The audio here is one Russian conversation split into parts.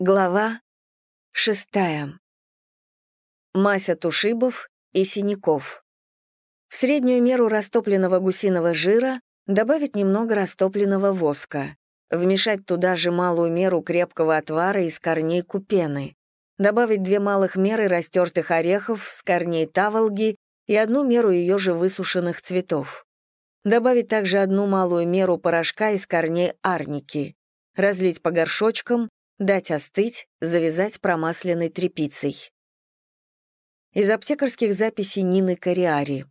Глава шестая. Мазь от ушибов и синяков. В среднюю меру растопленного гусиного жира добавить немного растопленного воска. Вмешать туда же малую меру крепкого отвара из корней купены. Добавить две малых меры растертых орехов с корней таволги и одну меру ее же высушенных цветов. Добавить также одну малую меру порошка из корней арники. Разлить по горшочкам, дать остыть, завязать промасленной тряпицей. Из аптекарских записей Нины Кориари.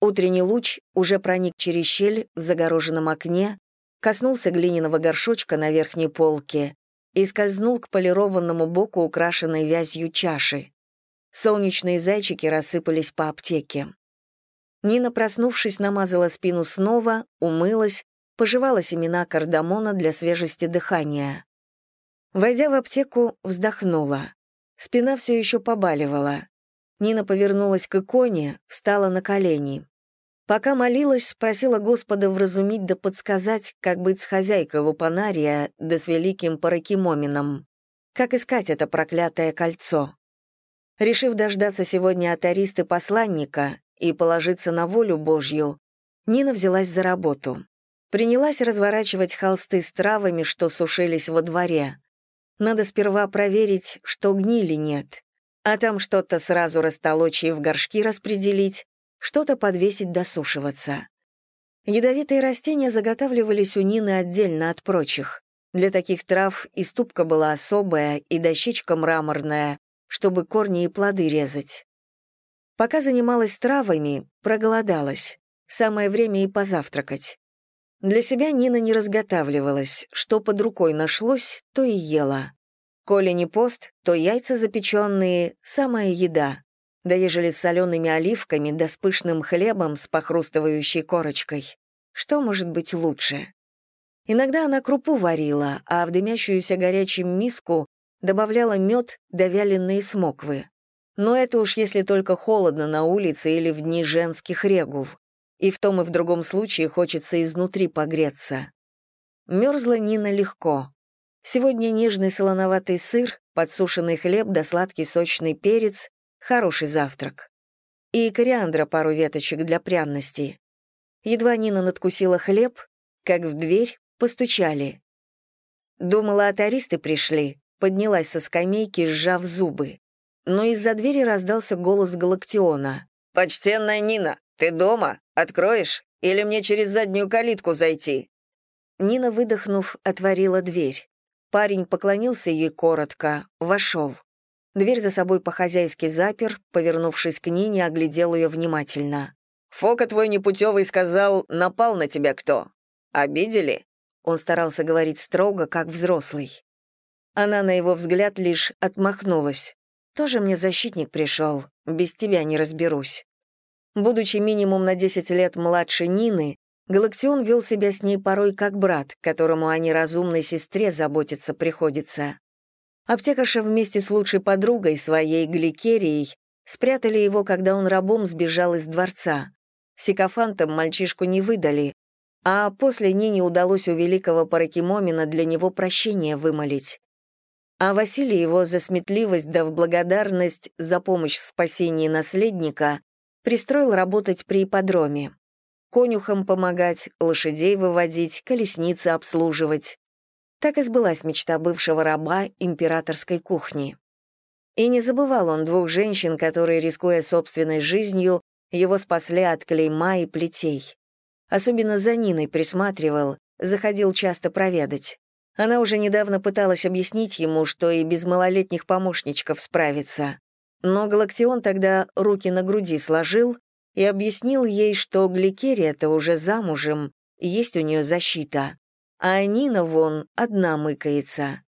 Утренний луч уже проник через щель в загороженном окне, коснулся глиняного горшочка на верхней полке и скользнул к полированному боку украшенной вязью чаши. Солнечные зайчики рассыпались по аптеке. Нина, проснувшись, намазала спину снова, умылась, пожевала семена кардамона для свежести дыхания. Войдя в аптеку, вздохнула. Спина все еще побаливала. Нина повернулась к иконе, встала на колени. Пока молилась, спросила Господа вразумить да подсказать, как быть с хозяйкой лупанария да с великим паракимомином. Как искать это проклятое кольцо. Решив дождаться сегодня от Аристы посланника и положиться на волю Божью, Нина взялась за работу. Принялась разворачивать холсты с травами, что сушились во дворе. Надо сперва проверить, что гнили нет. А там что-то сразу растолочь и в горшки распределить, что-то подвесить досушиваться. Ядовитые растения заготавливались у Нины отдельно от прочих. Для таких трав и ступка была особая, и дощечка мраморная, чтобы корни и плоды резать. Пока занималась травами, проголодалась. Самое время и позавтракать. Для себя Нина не разготавливалась, что под рукой нашлось, то и ела. Коли не пост, то яйца запеченные — самая еда. Да ежели с солеными оливками да с пышным хлебом с похрустывающей корочкой. Что может быть лучше? Иногда она крупу варила, а в дымящуюся горячим миску добавляла мед да вяленые смоквы. Но это уж если только холодно на улице или в дни женских регул и в том и в другом случае хочется изнутри погреться. Мерзла Нина легко. Сегодня нежный солоноватый сыр, подсушенный хлеб да сладкий сочный перец — хороший завтрак. И кориандра пару веточек для пряности. Едва Нина надкусила хлеб, как в дверь постучали. Думала, от аристы пришли, поднялась со скамейки, сжав зубы. Но из-за двери раздался голос Галактиона. «Почтенная Нина, ты дома? Откроешь? Или мне через заднюю калитку зайти?» Нина, выдохнув, отворила дверь. Парень поклонился ей коротко, вошел. Дверь за собой по-хозяйски запер, повернувшись к Нине, оглядел ее внимательно. «Фока твой непутевый сказал, напал на тебя кто? Обидели?» Он старался говорить строго, как взрослый. Она на его взгляд лишь отмахнулась. «Тоже мне защитник пришел, без тебя не разберусь». Будучи минимум на 10 лет младше Нины, Галактион вел себя с ней порой как брат, которому о неразумной сестре заботиться приходится. Аптекарша вместе с лучшей подругой, своей Гликерией, спрятали его, когда он рабом сбежал из дворца. Сикофантом мальчишку не выдали, а после Нине удалось у великого Паракимомина для него прощение вымолить. А Василий его за сметливость да в благодарность за помощь в спасении наследника пристроил работать при ипподроме. Конюхам помогать, лошадей выводить, колесницы обслуживать. Так и сбылась мечта бывшего раба императорской кухни. И не забывал он двух женщин, которые, рискуя собственной жизнью, его спасли от клейма и плетей. Особенно за Ниной присматривал, заходил часто проведать. Она уже недавно пыталась объяснить ему, что и без малолетних помощничков справится. Но Галактион тогда руки на груди сложил и объяснил ей, что Гликерия-то уже замужем, есть у нее защита, а Нина вон одна мыкается.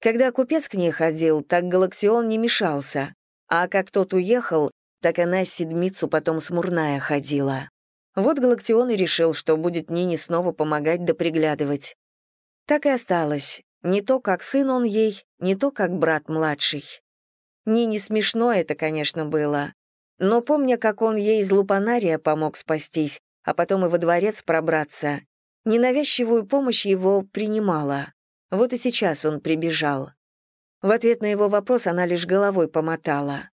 Когда купец к ней ходил, так Галактион не мешался, а как тот уехал, так она седмицу потом смурная ходила. Вот Галактион и решил, что будет Нине снова помогать да приглядывать. Так и осталось. Не то, как сын он ей, не то, как брат младший. Нине смешно это, конечно, было. Но помня, как он ей из лупанария помог спастись, а потом и во дворец пробраться, ненавязчивую помощь его принимала. Вот и сейчас он прибежал. В ответ на его вопрос она лишь головой помотала.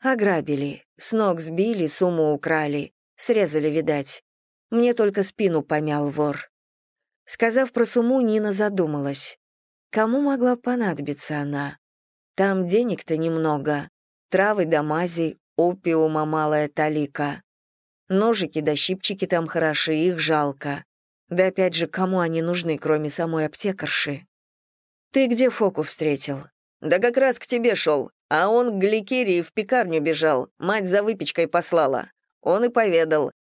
Ограбили, с ног сбили, сумму украли, срезали, видать. Мне только спину помял вор. Сказав про сумму, Нина задумалась. Кому могла понадобиться она? Там денег-то немного. Травы да мази, опиума малая талика. Ножики да щипчики там хороши, их жалко. Да опять же, кому они нужны, кроме самой аптекарши? Ты где Фоку встретил? Да как раз к тебе шел, а он к Гликерии в пекарню бежал, мать за выпечкой послала. Он и поведал.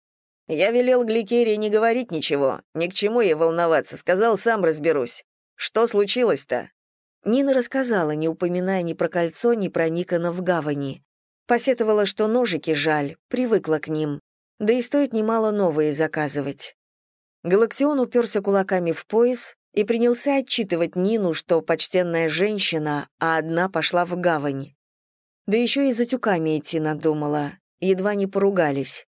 Я велел Гликерии не говорить ничего, ни к чему ей волноваться, сказал, сам разберусь. Что случилось-то? Нина рассказала, не упоминая ни про кольцо, ни про Никона в гавани. Посетовала, что ножики жаль, привыкла к ним. Да и стоит немало новые заказывать. Галактион уперся кулаками в пояс и принялся отчитывать Нину, что почтенная женщина, а одна пошла в гавань. Да еще и за тюками идти надумала, едва не поругались.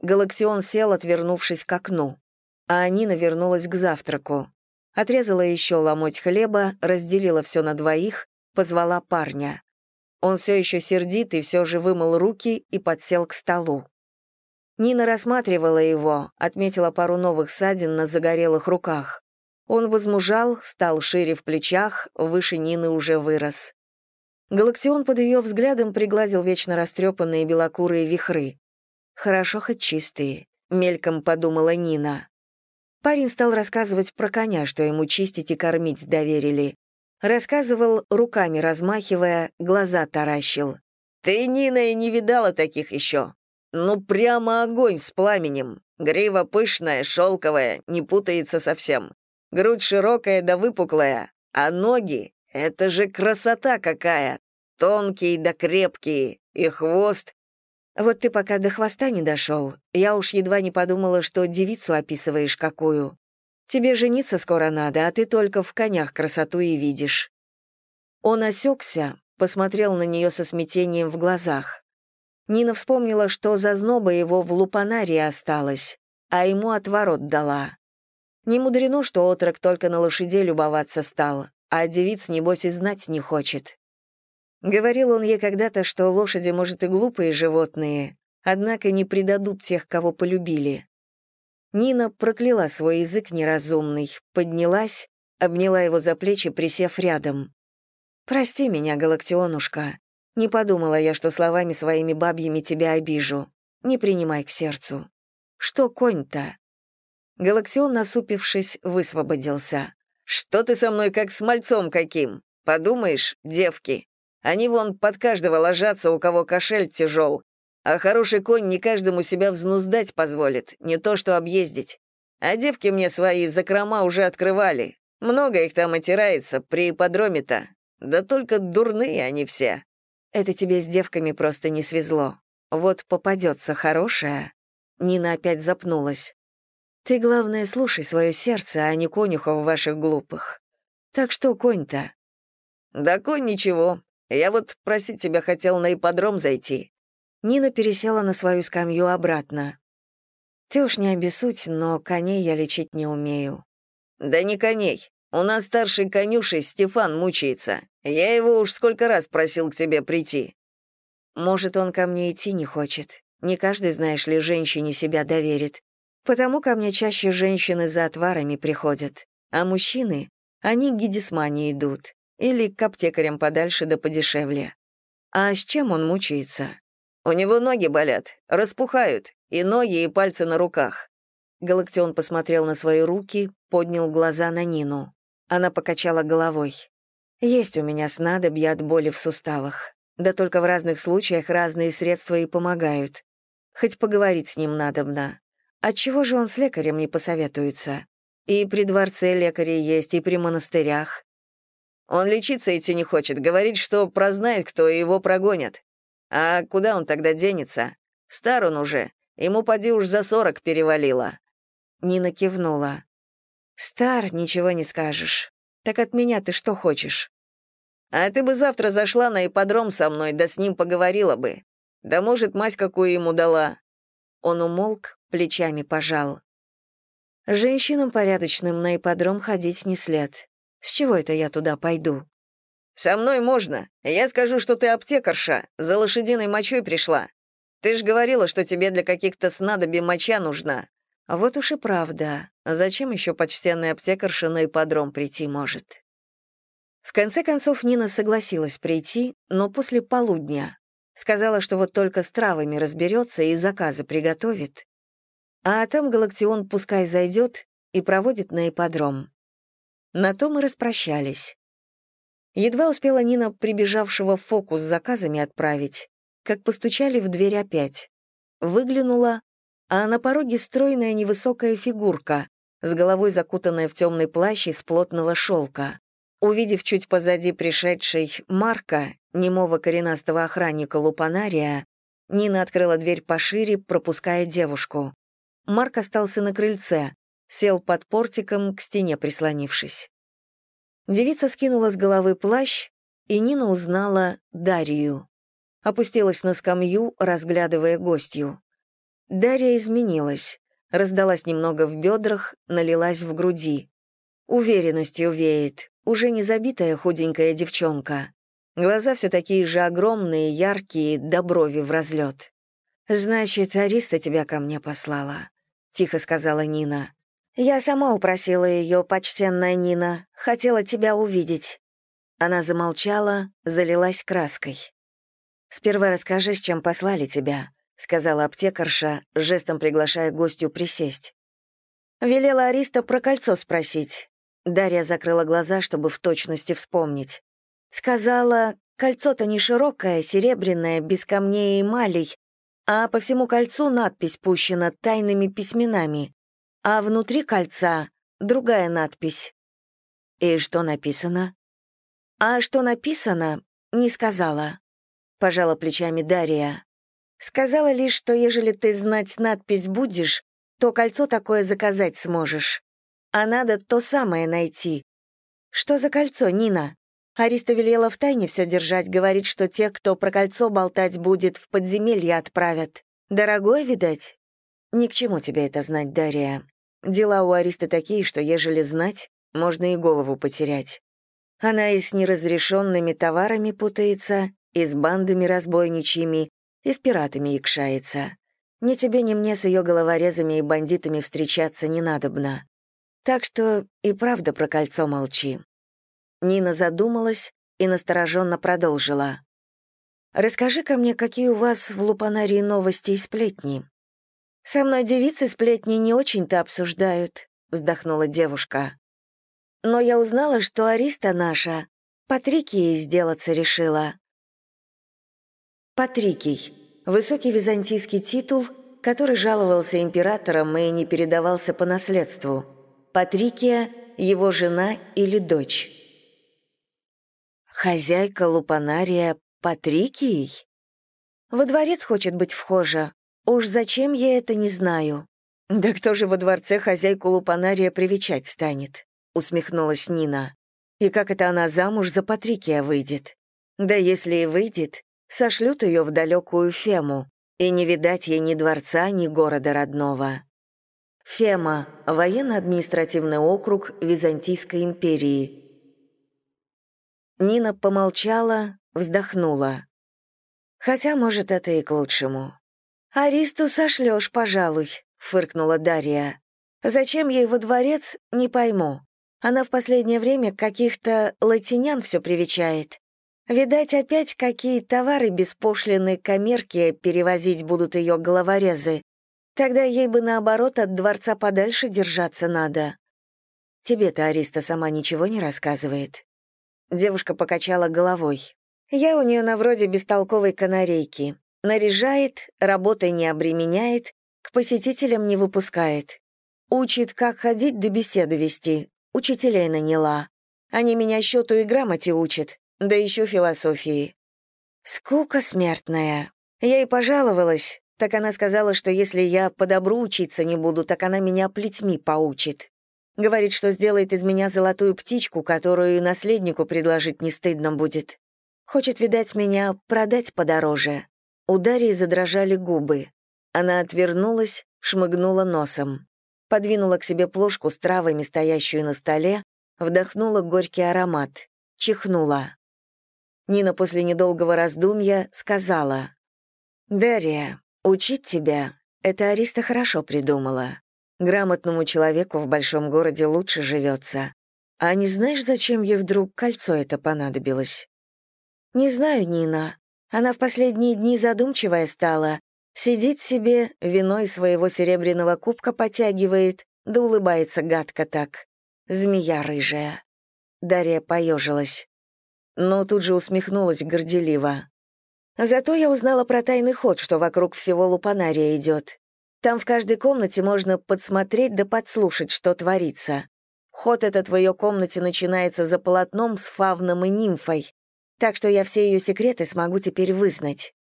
Галактион сел, отвернувшись к окну, а Нина вернулась к завтраку. Отрезала еще ломоть хлеба, разделила все на двоих, позвала парня. Он все еще сердит и все же вымыл руки и подсел к столу. Нина рассматривала его, отметила пару новых ссадин на загорелых руках. Он возмужал, стал шире в плечах, выше Нины уже вырос. Галактион под ее взглядом пригладил вечно растрепанные белокурые вихры. «Хорошо хоть чистые», — мельком подумала Нина. Парень стал рассказывать про коня, что ему чистить и кормить доверили. Рассказывал, руками размахивая, глаза таращил. «Ты, Нина, и не видала таких еще. Ну, прямо огонь с пламенем. Грива пышная, шелковая, не путается совсем. Грудь широкая да выпуклая. А ноги — это же красота какая! Тонкие да крепкие. И хвост вот ты пока до хвоста не дошел, я уж едва не подумала, что девицу описываешь какую. Тебе жениться скоро надо, а ты только в конях красоту и видишь». Он осекся, посмотрел на нее со смятением в глазах. Нина вспомнила, что зазноба его в лупанарии осталась, а ему отворот дала. Не мудрено, что отрок только на лошадей любоваться стал, а девиц, небось, и знать не хочет. Говорил он ей когда-то, что лошади, может, и глупые животные, однако не предадут тех, кого полюбили. Нина прокляла свой язык неразумный, поднялась, обняла его за плечи, присев рядом. «Прости меня, Галактионушка. Не подумала я, что словами своими бабьими тебя обижу. Не принимай к сердцу. Что конь-то?» Галактион, насупившись, высвободился. «Что ты со мной как с мальцом каким? Подумаешь, девки, они вон под каждого ложатся, у кого кошель тяжел. А хороший конь не каждому себя взнуздать позволит, не то что объездить. А девки мне свои закрома уже открывали. Много их там отирается, при ипподроме-то. Да только дурные они все. Это тебе с девками просто не свезло. Вот попадется хорошая. Нина опять запнулась. Ты, главное, слушай свое сердце, а не конюхов ваших глупых. Так что конь-то? Да конь ничего, я вот просить тебя хотел на ипподром зайти». Нина пересела на свою скамью обратно. «Ты уж не обессудь, но коней я лечить не умею». «Да не коней. У нас старший конюшей Стефан мучается. Я его уж сколько раз просил к тебе прийти». «Может, он ко мне идти не хочет. Не каждый, знаешь ли, женщине себя доверит. Потому ко мне чаще женщины за отварами приходят. А мужчины, они к гидисмане идут. Или к аптекарям подальше да подешевле. А с чем он мучается? У него ноги болят, распухают, и ноги, и пальцы на руках. Галактион посмотрел на свои руки, поднял глаза на Нину. Она покачала головой. «Есть у меня снадобья от боли в суставах. Да только в разных случаях разные средства и помогают. Хоть поговорить с ним надобно. Отчего же он с лекарем не посоветуется? И при дворце лекари есть, и при монастырях. Он лечиться идти не хочет, говорит, что прознает кто, его прогонят. А куда он тогда денется? Стар он уже, ему поди уж за сорок перевалило». Нина кивнула. «Стар, ничего не скажешь. Так от меня ты что хочешь?» «А ты бы завтра зашла на ипподром со мной, да с ним поговорила бы. Да, может, мазь какую ему дала». Он умолк, плечами пожал. Женщинам порядочным на ипподром ходить не след. С чего это я туда пойду? Со мной можно. Я скажу, что ты аптекарша, за лошадиной мочой пришла. Ты ж говорила, что тебе для каких-то снадобий моча нужна. Вот уж и правда. Зачем еще почтенная аптекарша на ипподром прийти может? В конце концов Нина согласилась прийти, но после полудня. Сказала, что вот только с травами разберется и заказы приготовит. А там Галактион пускай зайдет и проводит на ипподром. На то мы распрощались. Едва успела Нина прибежавшего в фокус с заказами отправить, как постучали в дверь опять. Выглянула, а на пороге стройная невысокая фигурка, с головой закутанная в темный плащ из плотного шелка. Увидев чуть позади пришедшей Марка, немого коренастого охранника Лупанария, Нина открыла дверь пошире, пропуская девушку. Марк остался на крыльце, сел под портиком, к стене прислонившись. Девица скинула с головы плащ, и Нина узнала Дарью. Опустилась на скамью, разглядывая гостью. Дарья изменилась, раздалась немного в бедрах, налилась в груди. Уверенностью веет, уже не забитая худенькая девчонка. Глаза все такие же огромные, яркие, до брови в разлет. «Значит, Ариста тебя ко мне послала», — тихо сказала Нина. «Я сама упросила ее, почтенная Нина. Хотела тебя увидеть». Она замолчала, залилась краской. «Сперва расскажи, с чем послали тебя», — сказала аптекарша, жестом приглашая гостю присесть. Велела Ариста про кольцо спросить. Дарья закрыла глаза, чтобы в точности вспомнить. Сказала, кольцо-то не широкое, серебряное, без камней и эмалей, а по всему кольцу надпись пущена тайными письменами а внутри кольца другая надпись. И что написано? А что написано, не сказала. Пожала плечами Дарья. Сказала лишь, что ежели ты знать надпись будешь, то кольцо такое заказать сможешь. А надо то самое найти. Что за кольцо, Нина? Ариста велела в тайне все держать, говорит, что те, кто про кольцо болтать будет, в подземелье отправят. Дорогое, видать? Ни к чему тебе это знать, Дарья. Дела у Ариста такие, что, ежели знать, можно и голову потерять. Она и с неразрешенными товарами путается, и с бандами разбойничьими, и с пиратами икшается. Ни тебе, ни мне с ее головорезами и бандитами встречаться не надобно. Так что и правда про кольцо молчи». Нина задумалась и настороженно продолжила. «Расскажи-ка мне, какие у вас в Лупанарии новости и сплетни?» «Со мной девицы сплетни не очень-то обсуждают», — вздохнула девушка. «Но я узнала, что Ариста наша Патрикией сделаться решила». Патрикий — высокий византийский титул, который жаловался императором и не передавался по наследству. Патрикия — его жена или дочь. Хозяйка Лупанария Патрикией? Во дворец хочет быть вхожа, Уж зачем я это не знаю. Да кто же во дворце хозяйку Лупанария привечать станет? Усмехнулась Нина. И как это она замуж за Патрикия выйдет? Да если и выйдет, сошлют ее в далекую Фему, и не видать ей ни дворца, ни города родного. Фема — военно-административный округ Византийской империи. Нина помолчала, вздохнула. Хотя, может, это и к лучшему. «Аристу сошлёшь, пожалуй», — фыркнула Дарья. «Зачем ей во дворец, не пойму. Она в последнее время каких-то латинян все привечает. Видать, опять какие товары без пошлины коммерки перевозить будут ее головорезы. Тогда ей бы, наоборот, от дворца подальше держаться надо. Тебе-то Ариста сама ничего не рассказывает. Девушка покачала головой. Я у нее на вроде бестолковой канарейки. Наряжает, работой не обременяет, к посетителям не выпускает. Учит, как ходить до беседы вести. Учителей наняла. Они меня счету и грамоте учат, да еще философии. Скука смертная. Я и пожаловалась, так она сказала, что если я по добру учиться не буду, так она меня плетьми поучит. Говорит, что сделает из меня золотую птичку, которую наследнику предложить не стыдно будет. Хочет, видать, меня продать подороже. У Дарьи задрожали губы. Она отвернулась, шмыгнула носом. Подвинула к себе плошку с травами, стоящую на столе, вдохнула горький аромат, чихнула. Нина после недолгого раздумья сказала, «Дарья, учить тебя — это Ариста хорошо придумала. Грамотному человеку в большом городе лучше живется. А не знаешь, зачем ей вдруг кольцо это понадобилось?» «Не знаю, Нина. Она в последние дни задумчивая стала. Сидит себе, вино из своего серебряного кубка потягивает, да улыбается гадко так. Змея рыжая». Дарья поежилась но тут же усмехнулась горделиво. Зато я узнала про тайный ход, что вокруг всего лупанария идет. Там в каждой комнате можно подсмотреть да подслушать, что творится. Ход этот в ее комнате начинается за полотном с фавном и нимфой, так что я все ее секреты смогу теперь вызнать.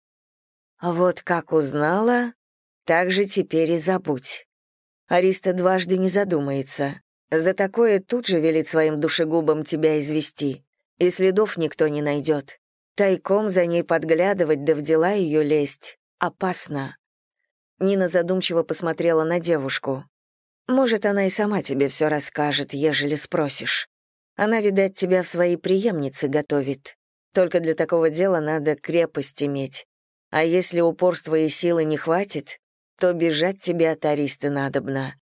Вот как узнала, так же теперь и забудь. Ариста дважды не задумается. За такое тут же велит своим душегубам тебя извести и следов никто не найдет. Тайком за ней подглядывать да в дела ее лезть опасно. Нина задумчиво посмотрела на девушку. «Может, она и сама тебе все расскажет, ежели спросишь. Она, видать, тебя в свои преемницы готовит. Только для такого дела надо крепость иметь. А если упорства и силы не хватит, то бежать тебе от Аристы надобно.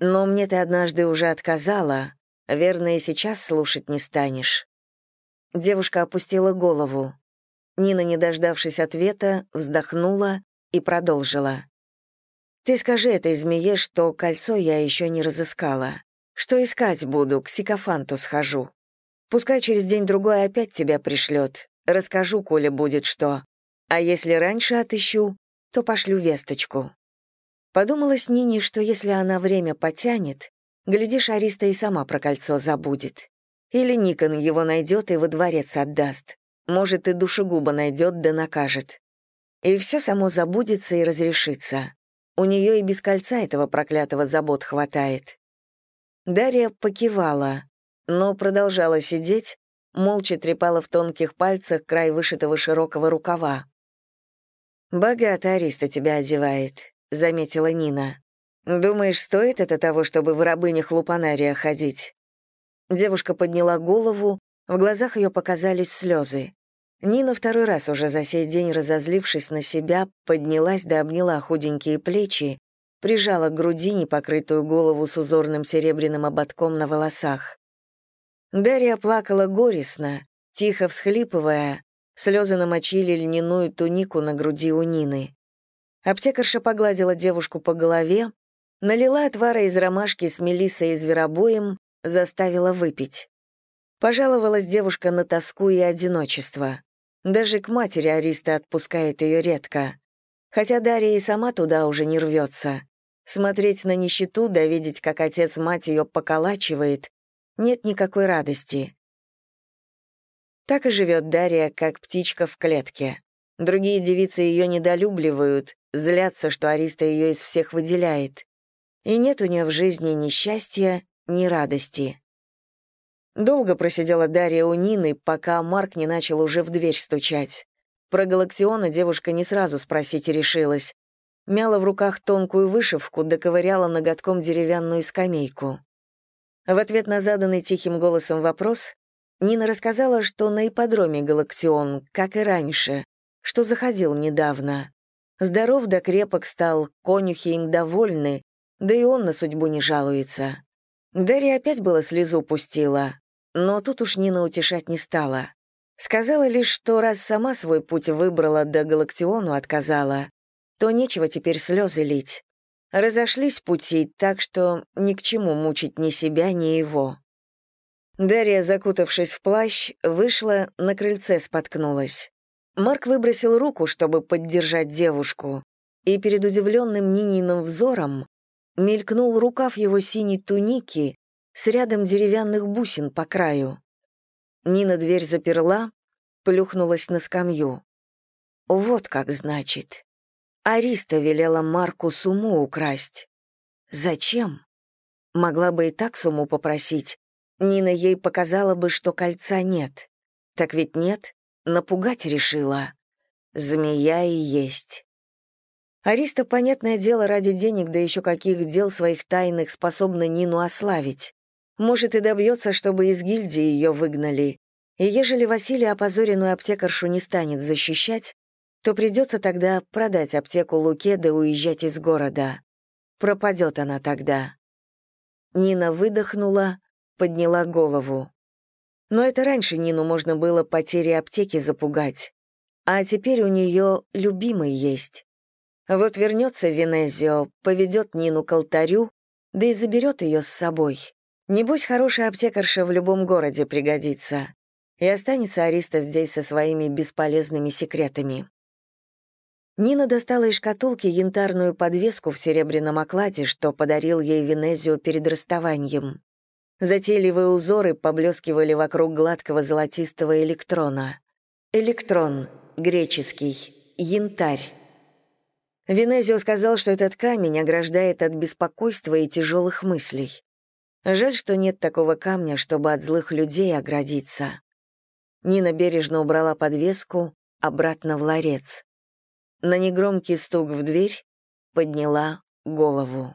Но мне ты однажды уже отказала, верно, и сейчас слушать не станешь. Девушка опустила голову. Нина, не дождавшись ответа, вздохнула и продолжила. «Ты скажи этой змее, что кольцо я еще не разыскала. Что искать буду, к сикофанту схожу. Пускай через день-другой опять тебя пришлет. Расскажу, коли будет что. А если раньше отыщу, то пошлю весточку». Подумалось Нине, что если она время потянет, глядишь, Ариста и сама про кольцо забудет. Или Никон его найдет и во дворец отдаст. Может, и душегуба найдет да накажет. И все само забудется и разрешится. У нее и без кольца этого проклятого забот хватает. Дарья покивала, но продолжала сидеть, молча трепала в тонких пальцах край вышитого широкого рукава. «Богато Ариста тебя одевает», — заметила Нина. «Думаешь, стоит это того, чтобы в рабынях лупанария ходить?» Девушка подняла голову, в глазах ее показались слезы. Нина второй раз уже за сей день, разозлившись на себя, поднялась да обняла худенькие плечи, прижала к груди непокрытую голову с узорным серебряным ободком на волосах. Дарья плакала горестно, тихо всхлипывая, слезы намочили льняную тунику на груди у Нины. Аптекарша погладила девушку по голове, налила отвара из ромашки с мелиссой и зверобоем, заставила выпить. Пожаловалась девушка на тоску и одиночество. Даже к матери Ариста отпускает ее редко. Хотя Дарья и сама туда уже не рвется. Смотреть на нищету да видеть, как отец мать ее поколачивает, нет никакой радости. Так и живет Дарья, как птичка в клетке. Другие девицы ее недолюбливают, злятся, что Ариста ее из всех выделяет. И нет у нее в жизни ни счастья, ни радости. Долго просидела Дарья у Нины, пока Марк не начал уже в дверь стучать. Про Галактиона девушка не сразу спросить решилась. Мяла в руках тонкую вышивку, доковыряла ноготком деревянную скамейку. В ответ на заданный тихим голосом вопрос Нина рассказала, что на ипподроме Галактион, как и раньше, что заходил недавно. Здоров да крепок стал, конюхи им довольны, да и он на судьбу не жалуется. Дарья опять было слезу пустила, но тут уж Нина утешать не стала. Сказала лишь, что раз сама свой путь выбрала да Галактиону отказала, то нечего теперь слезы лить. Разошлись пути, так что ни к чему мучить ни себя, ни его. Дарья, закутавшись в плащ, вышла, на крыльце споткнулась. Марк выбросил руку, чтобы поддержать девушку, и перед удивленным Нининым взором мелькнул рукав его синей туники с рядом деревянных бусин по краю. Нина дверь заперла, плюхнулась на скамью. Вот как значит. Ариста велела Марку сумму украсть. Зачем? Могла бы и так сумму попросить. Нина ей показала бы, что кольца нет. Так ведь нет, напугать решила. Змея и есть. Ариста, понятное дело, ради денег, да еще каких дел своих тайных способна Нину ославить. Может, и добьется, чтобы из гильдии ее выгнали. И ежели Василий опозоренную аптекаршу не станет защищать, то придется тогда продать аптеку Луке да уезжать из города. Пропадет она тогда. Нина выдохнула, подняла голову. Но это раньше Нину можно было потерей аптеки запугать. А теперь у нее любимый есть. Вот вернется Венезио, поведет Нину к алтарю, да и заберет ее с собой. Небось, хорошая аптекарша в любом городе пригодится. И останется Ариста здесь со своими бесполезными секретами. Нина достала из шкатулки янтарную подвеску в серебряном окладе, что подарил ей Венезио перед расставанием. Затейливые узоры поблескивали вокруг гладкого золотистого электрона. Электрон, греческий, янтарь. Венезио сказал, что этот камень ограждает от беспокойства и тяжелых мыслей. Жаль, что нет такого камня, чтобы от злых людей оградиться. Нина бережно убрала подвеску обратно в ларец. На негромкий стук в дверь подняла голову.